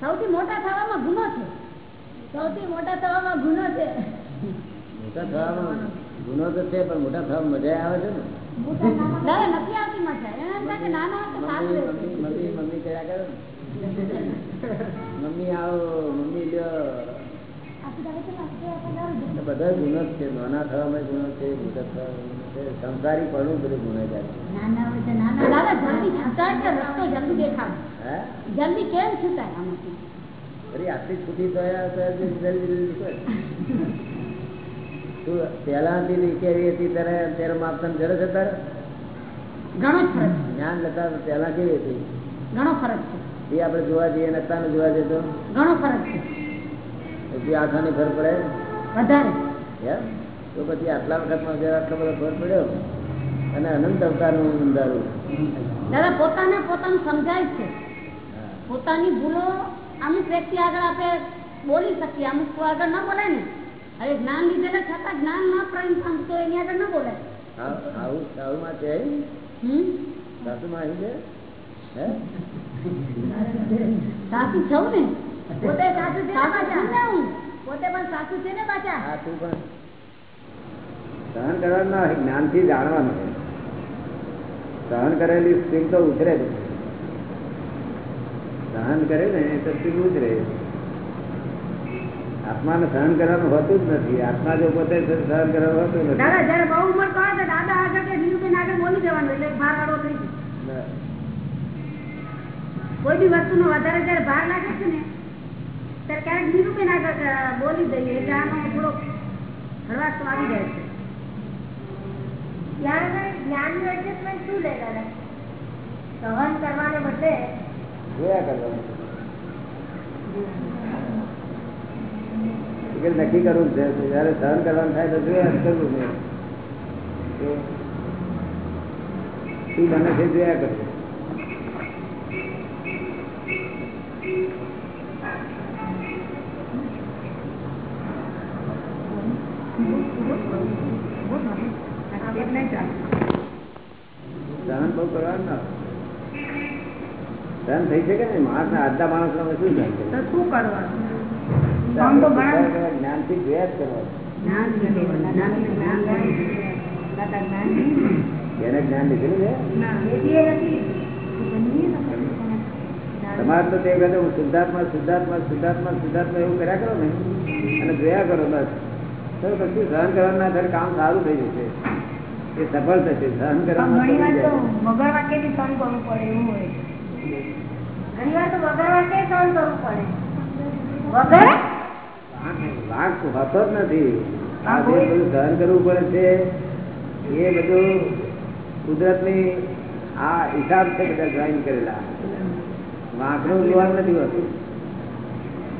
સૌથી મોટા થવામાં ગુનો છે. સૌથી મોટા થવામાં ગુનો છે. મોટા થવામાં ગુનો તો છે પણ મોટા થવામાં મજા આવે છે ને? મમ્મી આવો મમ્મી લ્યો. બધા ગુનો જ છે નાના થવામાં ગુનો છે મોટા થવામાં છે સંસારી પણ બધું ગુનેગાર છે. આટલી છૂટી થયા કેવી હતી ત્યારે ત્યારે માપતા જરૂર છે તારે? ઘણો જ ફરક જ્ઞાન લેતા પેલા કેવી હતી? ઘણો ફરક છે. એ આપણે જોવા જઈએ ને જોવા જઈએ તો? ઘણો ફરક છે. પછી આખાની ફર પડે? વધારે. તો પછી આટલા વખતમાં જરા આટલો બધો ફર પડ્યો? અને અનંત અવતારનું અંધારું. દાદા પોતાને પોતાનું સમજાય છે. પોતાની ભૂલો અમુક વ્યક્તિ આગળ આપણે બોલી શકીએ અમુક આગળ ન બોલે ને. અરે જ્ઞાન લીધેલા છતાં જ્ઞાન ના પ્રાણ તો એની આગળ ન બોલે. આવું આવું આવુંમાં છે? હમ? સાસુમાં આવી છે? સાસુ છું ને? પોતે સાસુ છે ને પાછા? ને હું. પોતે પણ સાસુ છે ને પાછા? હા તું પણ. સહન કરવાનું જ્ઞાનથી જાણવાનું છે. સહન કરેલી સ્ત્રી તો ઉતરે સહન કરે ને તો સ્ત્રી ઉતરે આત્માને સહન કરવાનું હોતું જ નથી. આત્મા જો પોતે સહન કરવાનું હોતું નથી. દાદા જયારે બહુ ઉંમર કહો તો દાદા આગળ કે નીલુબેન આગળ બોલી જવાનું એટલે ભાર વાળો થઈ જાય કોઈ બી વસ્તુનો વધારે જયારે ભાર લાગે છે ને ત્યારે ક્યારેક નીલુબેન આગળ બોલી દઈએ એટલે છે. જ્ઞાનનું એડજસ્ટમેન્ટ શું લે સહન કરવાને બદલે જોયા કરવાનું. નક્કી કરવું છે. જયારે સહન કરવાનું થાય તો જોયા કરવું છે. શું બને છે જોયા કરવું સહન બહુ કરવાનું ના સહન થઈ શકે ને માણસ ના અડધા માણસ નો શું થાય? શું કરવાનું? જ્ઞાનથી જોયા જ કરવાનું જ્ઞાન જ્ઞાન લીધેલું છે? તમારે તો તે વખતે હું શુદ્ધાત્મા શુદ્ધાત્મા શુદ્ધાત્મા શુદ્ધાત્મા એવું કર્યા કરો ને અને જોયા કરો બસ. તો પછી સહન કરવાના ના થાય કામ સારું થઈ જશે. એ સફળ થશે. સહન કરવાનું મગર વાક્યથી સહન કરવું પડે એવું હોય ઘણી વાર તો વગર વાક્ય સહન કરવું પડે. વગર? વાંક હોતો જ નથી. આ જે બધું સહન કરવું પડે છે એ બધું કુદરતની આ હિસાબ છે બધા ડ્રોઈંગ કરેલા. વાંકનું જોવાનું નથી હોતું.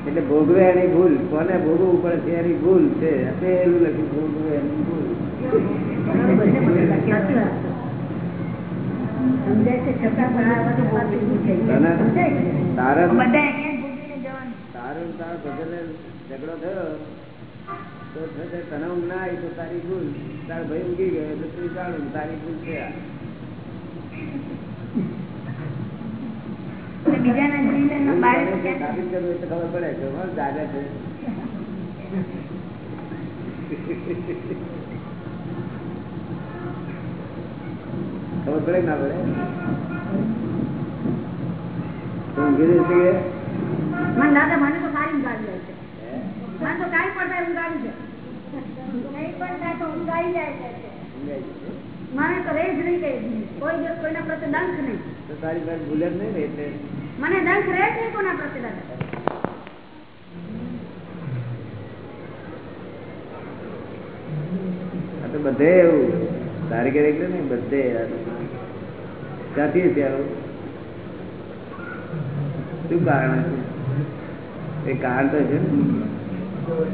એટલે ભોગવે એની ભૂલ. કોને ભોગવવું પડે છે એની ભૂલ છે. એનું લખ્યું ભોગવે એની ભૂલ. ઝઘડો થયો તો તને ઊંઘ ના આવી તો તારી ભૂલ. તારો ભાઈ ઊંઘી ગયો તો તું તારી ભૂલ છે બીજાના ખબર પડે જાગે છે. ખબર પડે ના પડે? મને દંખ નહીં. તો તારી પાસે ભૂલે નહીં ને એટલે? મને રહે છે કોના પ્રત્યે દાદા બધે એવું. તારી ઘરે એટલે નહીં બધે ક્યાંથી છે શું કારણ છે એ કારણ તો છે ને?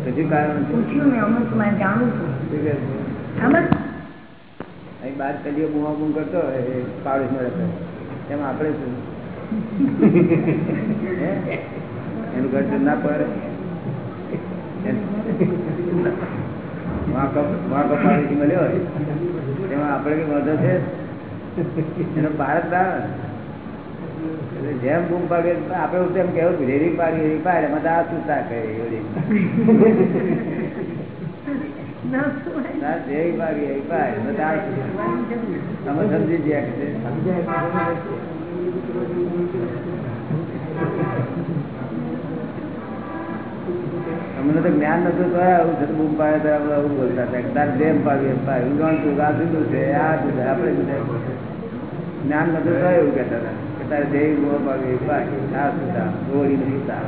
હજુ કારણ પૂછ્યું અમુકમાં જાણું છું. અહીં બાર કદીઓ બુમા બુમ કરતો હોય એ પાડોશમાં રહેતો એમાં આપણે શું? એનું ઘર ના પડે વાંકો વાંકો મળ્યો હોય એમાં આપણે કઈ વાંધો છે. એનો પાર જ એટલે જેમ બૂમ પાડે આપણે તેમ કેવું રેરી પાડી રેરી પાડે એમાં તો આ શું શાક કરે એવડી જેવી પાડી એવી પાડે તો તમે સમજી ગયા કે અમને તો જ્ઞાન નતું તો આવું છે બૂમ પાડે તો આપણે આવું બોલતા હતા તાર જેમ પાડ્યું એમ પાડ્યું ઊંઘાણ તું, આ જુદું છે, આ જુદું આપણે જ્ઞાન નતું તો એવું કહેતા હતા કે તારે જેવી બૂમ પાડ્યું એ પાડ્યું આ સુધા ગોળી નહીં તાર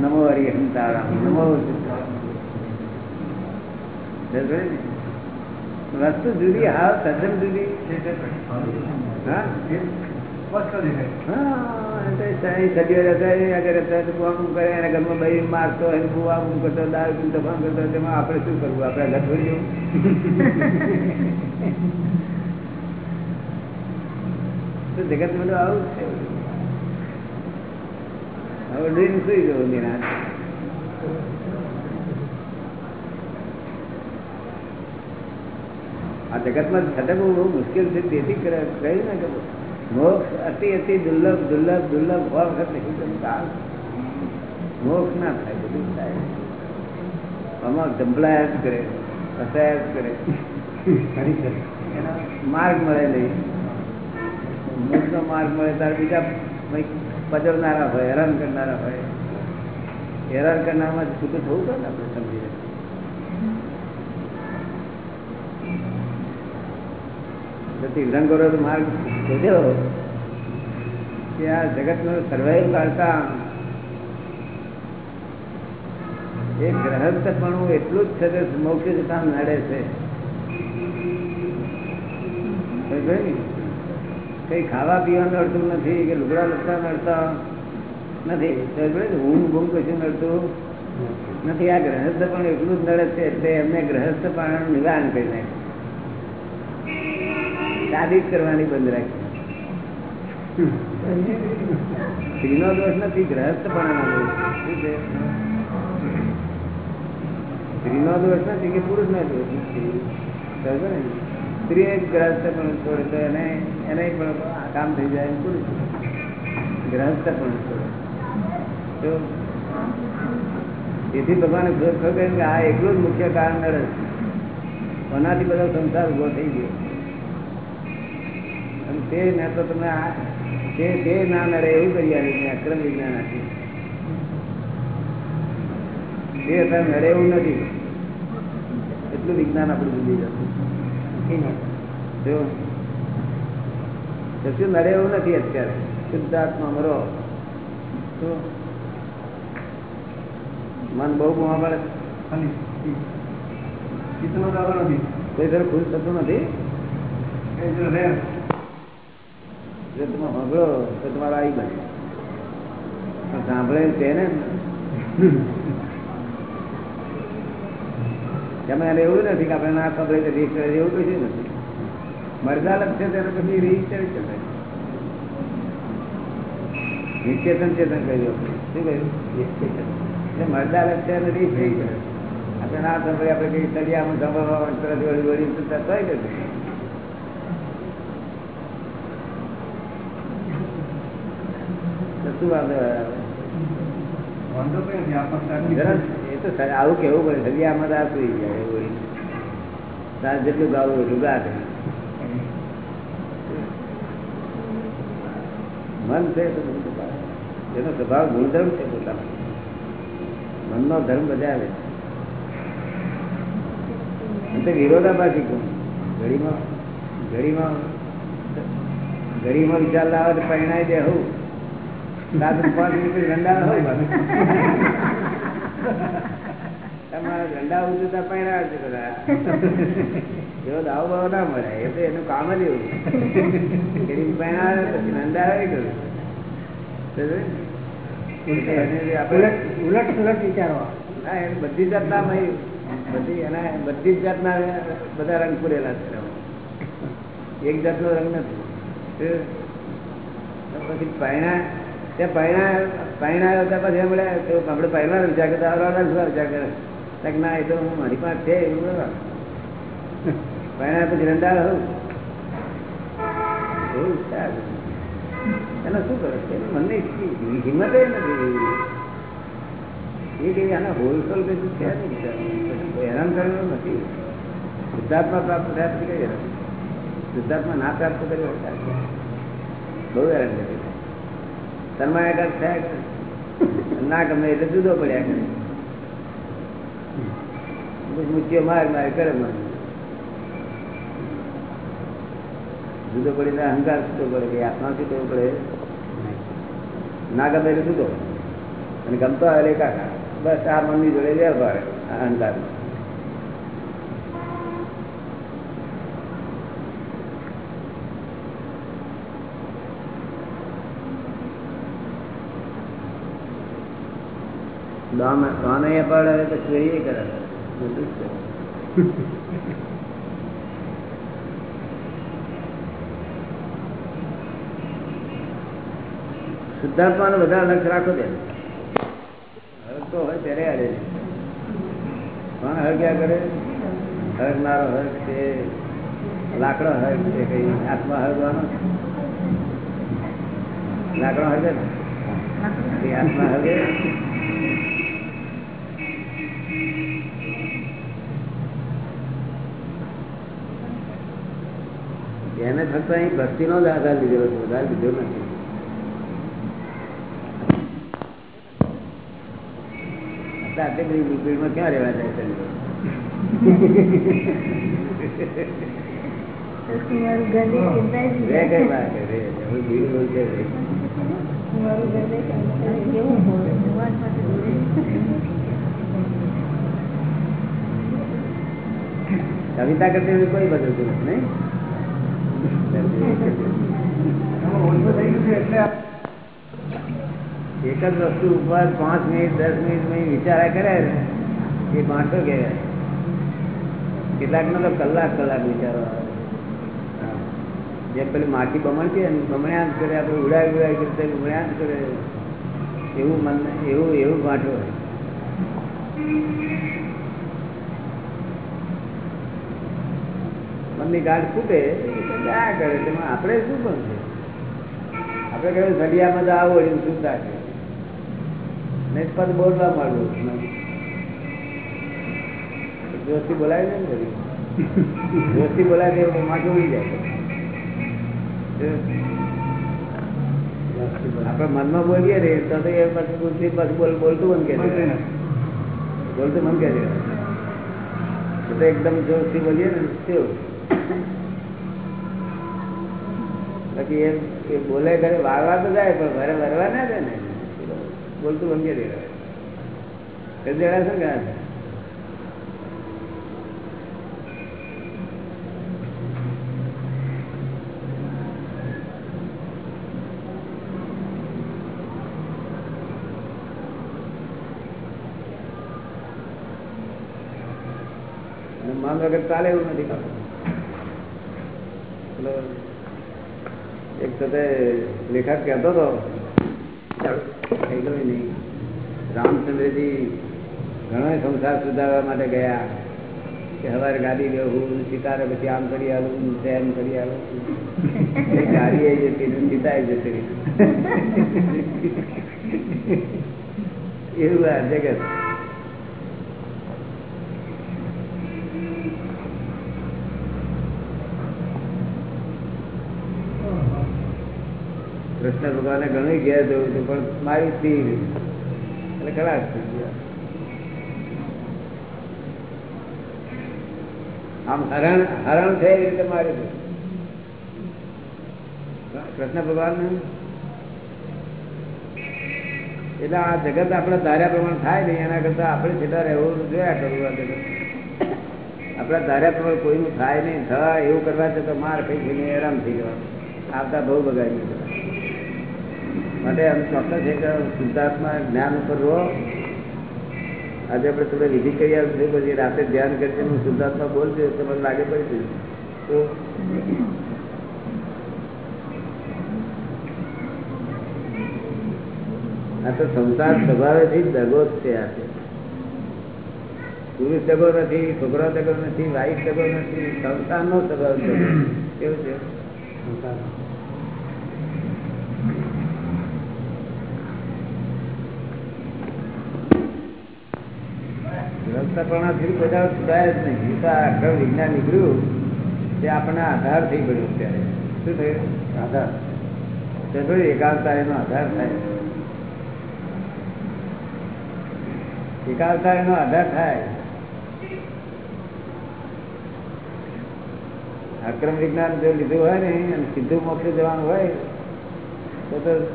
નમો હરિ હમ તારા નમો? વસ્તુ જુદી, હા તદ્દન જુદી. હા? આપણે શું કરવું? આપડે ઘર છોડી જવું? જગત બધું આવું છે હવે ડ્રીમ સુઈ જવું નિરાશ આ જગતમાં છતાં બહુ મુશ્કેલ છે તેથી કહ્યું ને કે મોક્ષ અતિ અતિ દુર્લભ દુર્લભ દુર્લભ હોવા વખત નહીં તમે મોક્ષ ના થાય બધું થાય. આમાં ધંભળાયા જ કરે ફસાયા જ કરે. એનો માર્ગ મળે નહીં. મોક્ષનો માર્ગ મળે ત્યારે બીજા પજવનારા હોય હેરાન કરનારા હોય. હેરાન કરનારમાં છૂટું થવું પડે ને આપણે સમજીને તો તીર્થંકરો તો માર્ગ શોધ્યો કે આ જગતનો સર્વાઈવ કરતા એ ગ્રહસ્થપણું એટલું જ છે કે મોક્ષ જતા નડે છે? કઈ ખાવા પીવાનું નડતું નથી, કે લુગડા લગતા નડતા નથી? ઊંઘ બૂંઘ કશું નડતું નથી. આ ગ્રહસ્થ પણ એટલું જ નડે છે એટલે એમને ગ્રહસ્થ પણ નિવારણ કરી નાખ્યું શાદી જ કરવાની બંધ રાખી. સ્ત્રીનો દોષ નથી ગ્રહસ્થ પણ સ્ત્રીનો દોષ નથી કે પુરુષ નો દોષ નથી? સમજો ને? સ્ત્રી જ ગ્રહસ્થ પણ છોડે તો એને એને પણ આ કામ થઈ જાય પુરુષ ગ્રહસ્થ પણ છોડે. તો તેથી ભગવાને ખબર કહ્યું કે આ એકલું જ મુખ્ય કારણ નડે છે. કોનાથી બધો સંસાર ઊભો થઈ ગયો? અને તે ને તો તમે આ તે તે ના નડે એવું કરી આવી અક્રમ વિજ્ઞાન આપ્યું તે અત્યારે નડે એવું નથી. એટલું વિજ્ઞાન આપણું ભૂલી જતું જો કશું નડે એવું નથી અત્યારે. શુદ્ધાત્મા મરો તો મન બહુ ગુમા પડે. કોઈ તરફ ખુશ થતું નથી? તમે સાંભળો તો તમારા આવી બને પણ સાંભળે તેને તમે એને એવું નથી કે આપણે ના તો રીત એવું કશું નથી. મરદાલક છે તેને પછી રજિસ્ટર છે નિશ્ચેતન ચેતન કહ્યું શું કહ્યું? મરદાલક છે અને કરે આપણે ના સાંભળે આપણે કઈ તળિયામાં સાંભળવા તરત વળી વળી તો થાય કે શું વાંધો આવે? કેવું પડે આમાં તો જાય એવું તાર જેટલું ગાવું એટલું ગાત મન છે તો એનો સ્વભાવ ગુણધર્મ છે પોતાનો મનનો ધર્મ બજાવે તે વિરોધાભાસી ગુણ. ઘડીમાં ઘડીમાં ઘડીમાં વિચાર લાવે તો પરિણાય દે હું. એવો દાવ બાવ ના મળે એ તો એનું કામ જ એવું. ગરીબ પછી નંદા આવે ઉલટ. ઉલટ સુલટ વિચારો. ના એ બધી જાતના બધી એના બધી જ જાતના બધા રંગ પૂરેલા છે. એક જાતનો રંગ નથી. પછી પૈણા તે પૈણા પૈણા હતા પછી એમણે આપણે પહેલા વિચાર કરતા આવડવાના શું વિચાર કરે? ના, એ તો હું, મારી પાસે છે, એવું બરાબર પૈણા પછી રંડાળ હોઉં એવું વિચાર એને શું કરે? છે મને હિંમત નથી એ કઈ આના હોલસેલ કશું છે નહીં હેરાન કરેલું નથી. શુદ્ધાત્મા પ્રાપ્ત થયા પછી કઈ હેરાન? શુદ્ધાત્મા ના પ્રાપ્ત કર્યો બહુ હેરાન કરી ના ગમે એટલે જુદો પડ્યા કરે પછી માર માર કરે મને જુદો પડીને અહંકાર છૂટો પડે કે આત્મા છૂટો પડે. ના ગમે એટલે જુદો અને ગમતો આવે કાકા બસ આ મનની જોડે વ્યવહાર, આ અહંકાર દાન અહીંયા તો ચોરી કરે. બધું લક્ષ રાખો તે હરકતો હોય ત્યારે અડે હર ક્યાં કરે? હરગનારો હર્ગ છે. લાકડો હર્ગ છે કઈ આત્મા હરવાનો? લાકડો હરગે ને? એ આત્મા એને ફક્ત અહીં ભક્તિનો જ આધાર લીધેલો છે વધારે લીધો નથી એટલે આટલી બધી લિક્વિડમાં ક્યાં રહેવા જાય છે મારું ઘર ચિંતા જ રે કઈ વાત છે, રે. હવે ભીડ બહુ છે રે. મારું ઘર કેવું હોય વાત માટે કવિતા કરતી એવી કોઈ બદલતું નથી નહીં એક જ વસ્તુ ઉપર પાંચ મિનિટ, દસ મિનિટ વિચારા કરે ને એ પાંચો કહેવાય. કેટલાક નો તો કલાક કલાક વિચારો. જેમ પેલી માટી બમણતી ને, બમણ્યા જ કરે, આપણે ઉડાવી ઉડાવી કરતા ઉડ્યા જ કરે. એવું મન, એવું એવું બાંટો હોય. મનની ગાંઠ ફૂટે આ કરે તેમાં આપણે શું છે આપણે કહ્યું ઘડિયામાં તો આવો એવું શું થાય? નહીં પદ બોલવા માંડવું જોશથી બોલાય ને ઘડી જોશથી બોલાય તે માથું ઉડી જાય. આપણે મનમાં બોલીએ ને તો એ પછી બોલ બોલતું મન કે દે બોલતું મન. કે દે તો એકદમ જોશથી બોલીએ ને કેવું બાકી એમ એ બોલે ઘરે વાળવા તો જાય, પણ ઘરે વરવા ના જાય ને. બોલતું કરી દે જણા શું મન વગર ચાલે એવું નથી કરતું પેલો સાથે લેખક કહેતો હતો નહીં. રામચંદ્રજી ઘણો સંસાર સુધારવા માટે ગયા કે સવારે ગાડી લેવું સીતારે પછી આમ કરી આવું તેમ કરી આવું ગાડી આવી જતી સીતા આવી જતી એવું આ જગત. કૃષ્ણ ભગવાને ઘણું ઘેર જવું હતું, પણ મારી તીર એટલે ખરાબ થઈ આમ હરણ હરણ છે એવી રીતે મારી. કૃષ્ણ ભગવાન એટલે આ જગત આપણે ધાર્યા પ્રમાણે થાય નહીં, એના કરતા આપણે છેલ્લા રહેવું જોયા કરવું આ જગત. આપણા ધાર્યા પ્રમાણે કોઈનું થાય નહીં, થાય એવું કરવા છે તો માર થઈને હેરાન થઈ જવાનું. આવતા બહુ બગાડી માટે આમ ચોક્કસ છે કે શુદ્ધાત્મા જ્ઞાન ઉપર રહો. આજે આપણે તમે વિધિ કરી આવશે પછી રાતે ધ્યાન કરશે, હું શુદ્ધાત્મા બોલજો તમને લાગે પડશે. તો આ તો સંસાર સ્વભાવેથી દગો જ છે આ પુરુષ દગો નથી, છોકરો દગો નથી, વાઈફ દગો નથી, સંસારનો સ્વભાવ દગો કેવું છે? તો વિજ્ઞાન નીકળ્યું તે આપણને આધાર થઈ પડ્યો અત્યારે. શું થયું? આધાર. તે એનો આધાર થાય. એકાગ્રતા એનો આધાર થાય. અક્રમ વિજ્ઞાન જો લીધું હોય ને અને સીધું મોકલી જવાનું હોય, તો તો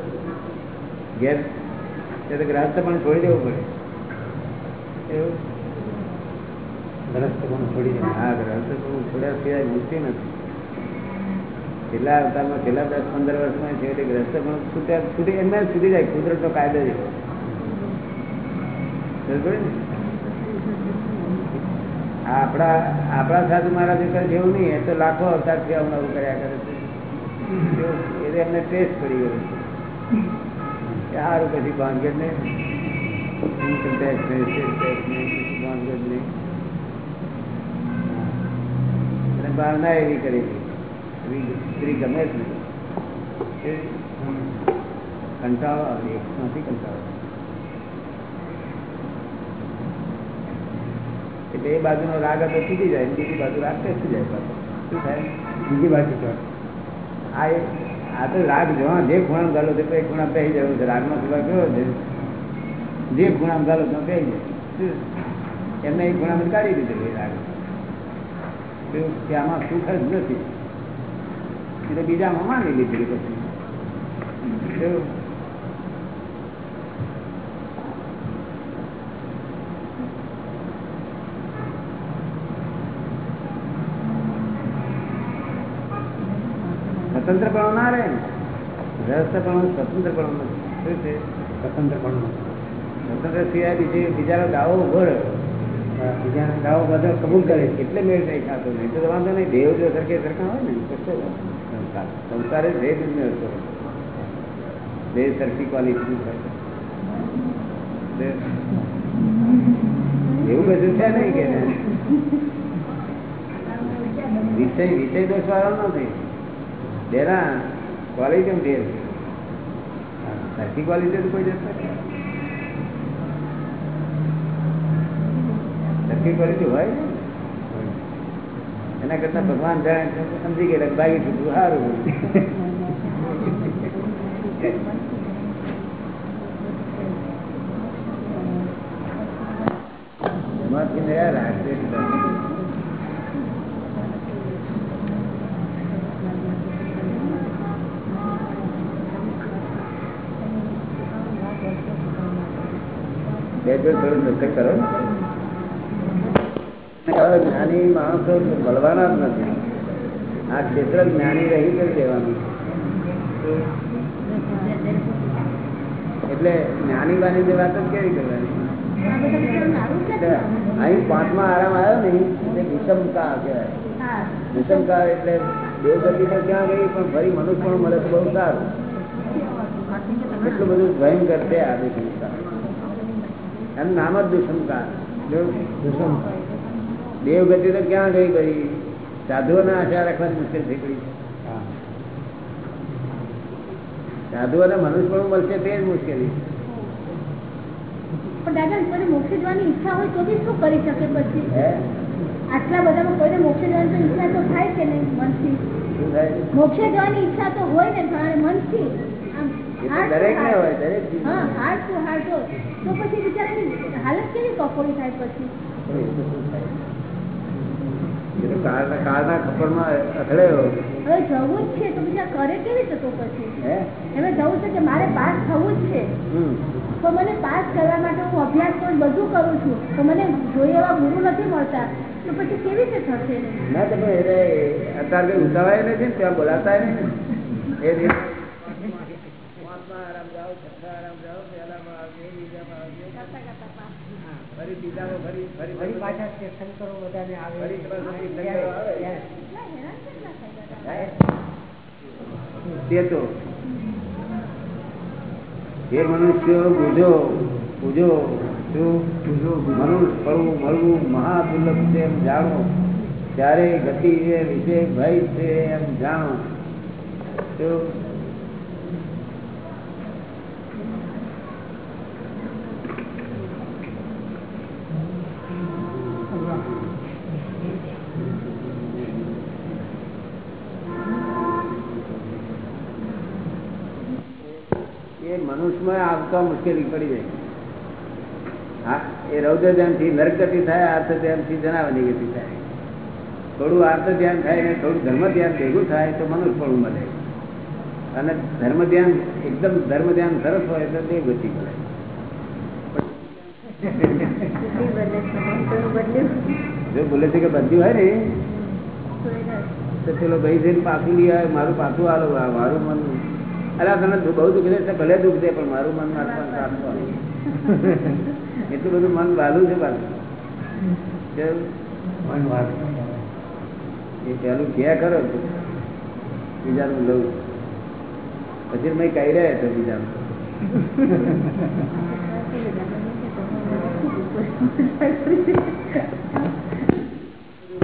ગેર તો ગ્રાહક પણ છોડી દેવું પડે. એવું? ગ્રસ્ત પણ છોડી દે. નથી. છેલ્લા અવતારમાં કાયદો છે? આપણા આપણા જેવું નહીં, એ તો લાખો અવતારથી આવું આવું કર્યા કરે છે. એટલે એમને ટેસ્ટ પડી ગયો સારું, પછી ભાંગે નહીં ટેસ્ટ નહીં જ નહીં અને ભાવના એવી કરેલી સ્ત્રી ગમે જ નહીં. કંટાળો આવે નથી કંટાળો એટલે એ બાજુનો રાગ હતો સુધી જાય બીજી બાજુ રાગ બેસી જાય પાછો. શું થાય? બીજી બાજુ તો. આ એ- આ તો રાગ જોવા જે ખૂણા ગાલો તે એ ખૂણા પહેરી જવું છે. રાગનો સિવાય કયો છે? જે ખૂણા ગાલો તો પહેરી જાય. એમને એ ખૂણામાં કાઢી દીધું એ રાગ. કે આમાં સુખ જ નથી. એટલે બીજામાં માની લીધી પછી? સ્વતંત્રપણો ના રહે ને. વ્યવસ્થાપણો સ્વતંત્રપણો નથી. શું છે? સ્વતંત્રપણો સ્વતંત્ર સિવાય બીજે બીજાનો દાવો ઊભો રહ્યો. દાવો બધો કબૂલ કરે એટલે મેળ નહીં ખાતો. નહીં તો વાંધો નહીં. દેવ જો સરખે સરખા હોય ને સંસાર. સંસારે ભેદ મેળ કરો દેહ સરખી ક્વોલિટી એવું બધું છે નહીં કે વિષય વિષય દોષ વાળો નથી બેના ક્વોલિટી છે. સરખી ક્વોલિટી કોઈ જશે સરખી ક્વોલિટી હોય ને? એના કરતા ભગવાન જાણે સમજી ગયા ભાગી છૂટવું સારું એમાંથી બે બે થોડું નૃત્ય કરો. જ્ઞાની માણસો મળવાના જ નથી. આ ક્ષેત્ર જ્ઞાની રહી કરી દેવાનું એટલે જ્ઞાની બાની વાત કેવી કરવાની? અહીં પાંચમા આરામ આવ્યો ને, એટલે વિષમતા મનુષ્ય પણ મળે બહુ સારું. એટલું બધું ભયંકર છે આ વિષમતા. નામ જ દુષ્મતા દુષ્મતા દેવગતિ તો ક્યાં ગઈ કરી સાધુઓને આશા રાખવાની મુશ્કેલ થઈ ગઈ સાધુઓને મનુષ્ય પણ મળશે તે જ મુશ્કેલી પણ દાદા કોઈને મોક્ષે જવાની ઈચ્છા હોય તો બી શું કરી શકે પછી આટલા બધામાં કોઈને મોક્ષે જવાની ઈચ્છા તો થાય કે નહીં મનથી? મોક્ષે જવાની ઈચ્છા તો હોય ને તમારે મનથી. દરેક ને હોય દરેક હા. ટુ તો પછી બિચારાની હાલત કેવી કફોડી થાય પછી? કાળના કાળના ખપરમાં અથડાયો હવે જવું જ છે તો બીજા કરે કેવી રીતે પછી? હે? જવું છે કે મારે પાસ થવું જ છે? તો મને પાસ કરવા માટે હું અભ્યાસ પણ બધું કરું છું તો મને જોઈએ એવા ગુરુ નથી મળતા. તો પછી કેવી રીતે થશે ના અત્યારે ઉતાવાય નથી ત્યાં બોલાતા નહીં એ રીતે પાંચમા આરામ જાઓ છઠ્ઠા આરામ જાઓ પહેલામાં આવજે બીજામાં આવજે હા, ફરી બીજામાં ફરી ફરી ફરી પાછા સ્ટેશન કરો બધાને આવે. આવે. તે તો એ મનુષ્યો બુજો બુજો શું મનુષ્ય પડવું મળવું મહાદુર્લભ છે એમ જાણો. ત્યારે ગતિ છે વિશે ભય છે એમ જાણો. શું? મનુષ્યમાં આવતા મુશ્કેલી પડી જાય. એ રૌદ્ર ધ્યાનથી નરક ગતિ થાય આર્થ ધ્યાનથી જનાવરની ગતિ થાય. થોડું આર્થ ધ્યાન થાય ને થોડું ધર્મ ધ્યાન ભેગું થાય તો મનુષ્ય પણ મળે. અને ધર્મ ધ્યાન એકદમ ધર્મ ધ્યાન સરસ હોય તો તે ગતિ મળે. જો બોલે છે કે બધું હોય ને, તો પેલો ભાઈ જઈને પાછું લઈ આવે, મારું પાછું આલો મારું મન. અરે તમે દુ- બહુ દુઃખ છે, ભલે દુઃખ છે, પણ મારું મન મારું મન. એટલું બધું મન વાલું છે પાછું. કેવું? એ પેલું ક્યાં કરો બીજાનું લઉં. પછી મેં કહી રહ્યા છો બીજાનું.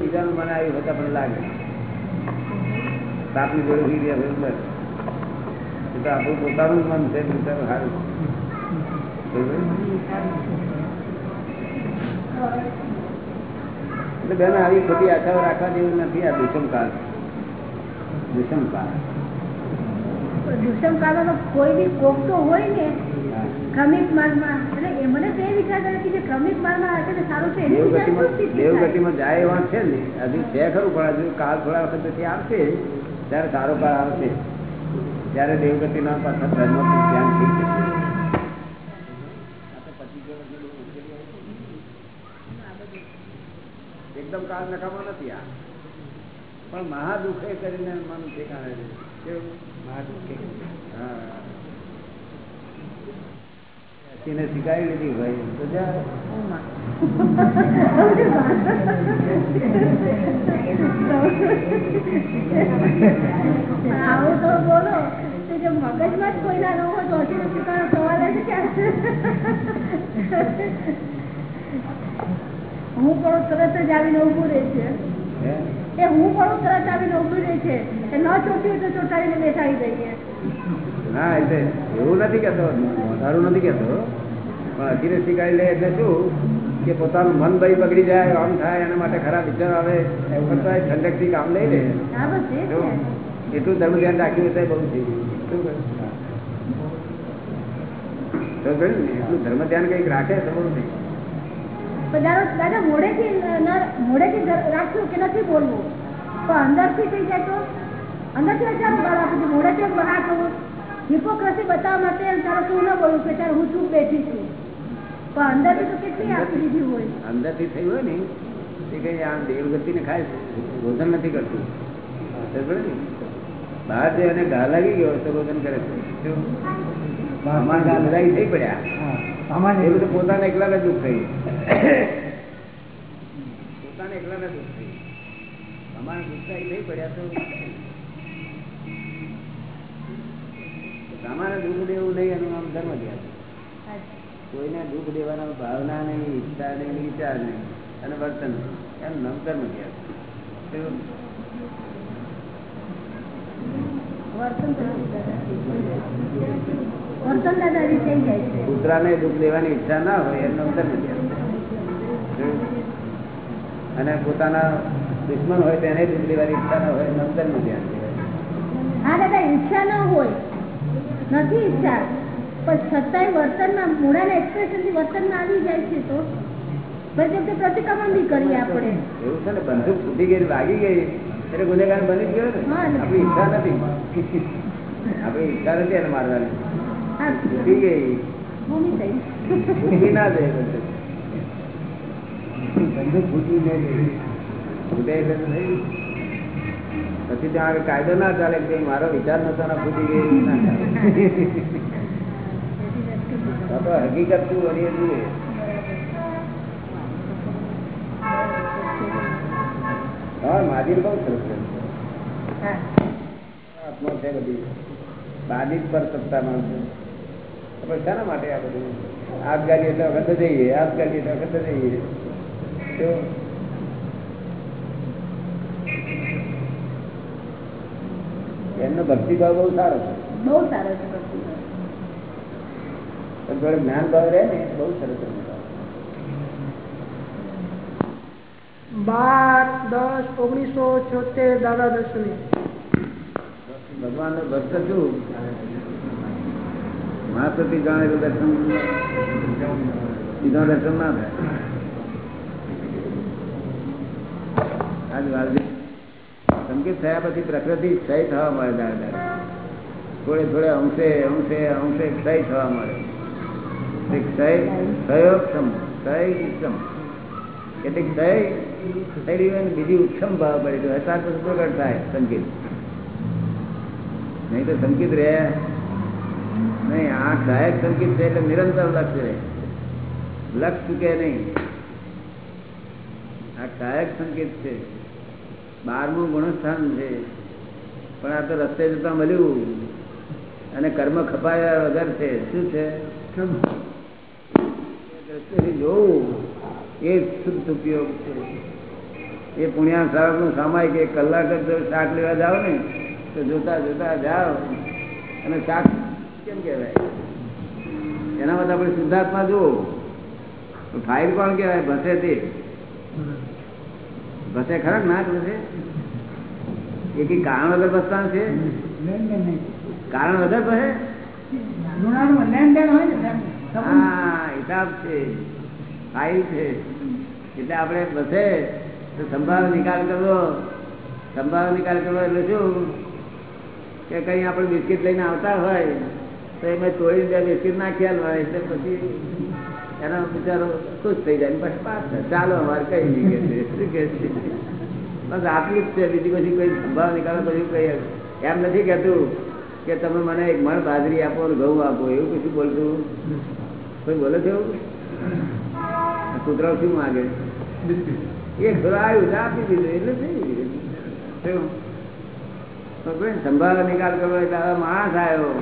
બીજાનું મને આવ્યું હતા, પણ લાગે. બાપની જોડે ઊભી રહ્યા આપણું પોતાનું જ મન છે સારું. એટલે બેન આવી ખોટી આશાઓ રાખવા જેવું નથી આ દુષ્મ કાળ દુષ્મ કાળ દુષ્મ કાળમાં કોઈ બી કોક તો હોય ને. ક્રમિક માર્ગમાં. એટલે એ મને તો એ વિચાર કરે કે જે ક્રમિક માર્ગમાં હશે ને સારું છે? દેવગતિમાં જાય એવા છે ને હજુ છે ખરું પણ હજુ કાળ થોડા વખત પછી આવશે ત્યારે સારો કાળ આવશે. ત્યારે દેવગતિના પાછા ધર્મ ધ્યાન થઈ શકે. એકદમ કાળ નકામા નથી આ. પણ મહાદુખે કરીને મન ઠેકાણે છે કેવું? મહાદુખે. હા. એને શીખાવી લીધી ભાઈ. તો આવું તો બોલો. તો મગજમાં જ કોઈના ન હોય તો હજી તો સવાલ જ છે હું પણ તરત જ આવીને ઊભું રહે છે. એ હું પણ તરત આવીને ઉભું રહે છે. ન ચોટ્યું તો ચોટાડીને બેસાડી દઈએ. ના એટલે એવું નથી કેતો વધારું નથી કેતો પણ અધીરે શીખાઈ લે એટલે શું કે પોતાનું મન ભાઈ બગડી જાય આમ થાય એના માટે ખરાબ વિચાર આવે એવું કરતા ઠંડકથી કામ લઈ લે. હા એટલું ધર્મ ધ્યાન રાખ્યું તો બહુ થઈ ગયું. એટલું ધર્મ ધ્યાન કંઈક રાખે તો બહુ થઈ દાદા મોઢેથી ધ- રાખ્યું કે નથી બોલવું? પણ અંદરથી થઈ જાય તો? અંદરથી આપું હિપોક્રસી બતાવવા માટે એમ તારે શું ના બોલવું કે તારે હું ચૂપ બેઠી છું? પણ અંદરથી તો કેટલી આપી દીધી હોય. અંદરથી થયું હોય ને તે કઈ આમ દેવગતિ ને ખાય ભોજન નથી કરતું. બહાર જે એને ઘા લાગી ગયો તો ભોજન કરે છે? અમારા ઘા લડાઈ થઈ પડ્યા. એ બધું પોતાને એકલાને દુઃખ થયું પોતાને એકલાને દુઃખ થયું અમારે ગુસ્સા થઈ પડ્યા તો સામાન્ય દુઃખ દેવું નહીં એનું નામ ધર્મ ધ્યાન કોઈને દુઃખ દેવાનો ભાવના નહીં ઈચ્છા નહીં વિચાર નહીં અને વર્તન એનું નામ ધર્મ ધ્યાન કૂતરાને દુઃખ દેવાની ઈચ્છા ના હોય એમ નામ ધર્મ ધ્યાન અને પોતાના દુશ્મન હોય તેને દુઃખ દેવાની ઈચ્છા ના હોય એમ નામ ધર્મ ધ્યાન હા દાદા ઈચ્છા ન હોય. નથી ઈચ્છા. પણ છતાંય વર્તનમાં મૂળાના એક્સપ્રેશનથી વર્તનમાં આવી જાય છે તો? પ્રતિક્રમણ બી કરીએ આપણે. એવું છે ને બંદૂક ફૂટી ગઈ લાગી ગઈ. એટલે ગુનેગાર બની ગયો ને. આપણી ઈચ્છા નથી. આપણી ઈચ્છા નથી એને મારવાની. હા. ફૂટી ગઈ. ભૂમિ થઈ. ફૂટવી ના જાય બંદૂક ફૂટવી જાય ફૂટે એટલે ગયું. પછી ત્યાં આગળ કાયદો ના ચાલે કે મારો વિચાર નતો ના ફૂટી ગયો ના ચાલે. હકીકત શું વળી એ? જુએ હા માજી બહુ સરસ છે. છે બધી. જ પર સત્તામાં છે. પણ શાના માટે આ બધું? આપ એટલે વખત જઈએ આપ એટલે વખત જઈએ તો એમનો ભક્તિભાવ બહુ સારો છે. બહુ સારો છે ભક્તિ થોડો જ્ઞાન ભાવ રહે ને બહુ સરસ બાર દસ ઓગણીસો છોતેર દાદા દર્શને. ભગવાન નો ભક્ત છું. મહાસતી જાણેલું દર્શન સીધા દર્શન ના થાય. આજ વાલજી સંકેત થયા પછી પ્રકૃતિ ક્ષય થવા મળે દાદા થોડે થોડે અંશે અંશે અંશે ક્ષય થવા મળે. ક્ષય ક્ષય ઉત્તમ. એટલે ક્ષય થઈ બીજી ઉત્તમ ભાવ પડે તો હસાર પછી પ્રગટ થાય, સંકેત. નહીં તો સંકેત રહે. નહીં, આ ક્ષાયક સંકેત છે એટલે નિરંતર લક્ષ્ય રહે. લક્ષ ચૂકે નહીં. આ કાયક સંકેત છે. બારમું ગુણસ્થાન છે. પણ આ તો રસ્તે જતા મળ્યું. અને કર્મ ખપાયા વગર છે. શું છે? રસ્તેથી જોવું. એ શુદ્ધ ઉપયોગ છે. એ પુણ્યા શ્રાવકનું સામાયિક એક કલાક જ જો શાક લેવા જાઓ ને તો જોતા જોતા જાઓ. અને શાક કેમ કહેવાય? એના માટે આપણે શુદ્ધાત્મા જુઓ. ફાઇલ કોણ કહેવાય? ભસે તે. ભસે ખરા નાક ભસે એ કઈ કારણ વગર બસતા છે? કારણ વગર ભસે હા હિસાબ છે ફાઇલ છે. એટલે આપણે બસે તો સંભાવ નિકાલ કરવો. સંભાવ નિકાલ કરવો એટલે શું? કે કઈ આપણે બિસ્કિટ લઈને આવતા હોય તો એમાં દે બિસ્કિટ નાખ્યા હોય એટલે પછી એનો બિચારો ખુશ થઈ જાય પછી પાછા, ચાલો અમારે કઈ નહીં કે શું કે છે? બસ આટલું જ છે, બીજી પછી કોઈ સંભાવ નિકાલો પછી કઈ એમ નથી કહેતું કે તમે મને એક મણ બાજરી આપો અને ઘઉં આપો, એવું કશું બોલતું? કોઈ બોલે છે કૂતરાઓ શું માગે? એ આવ્યું તો આપી દીધું એટલે થઈ સંભાળ નિકાલ કરવો એટલે માણસ આવ્યો.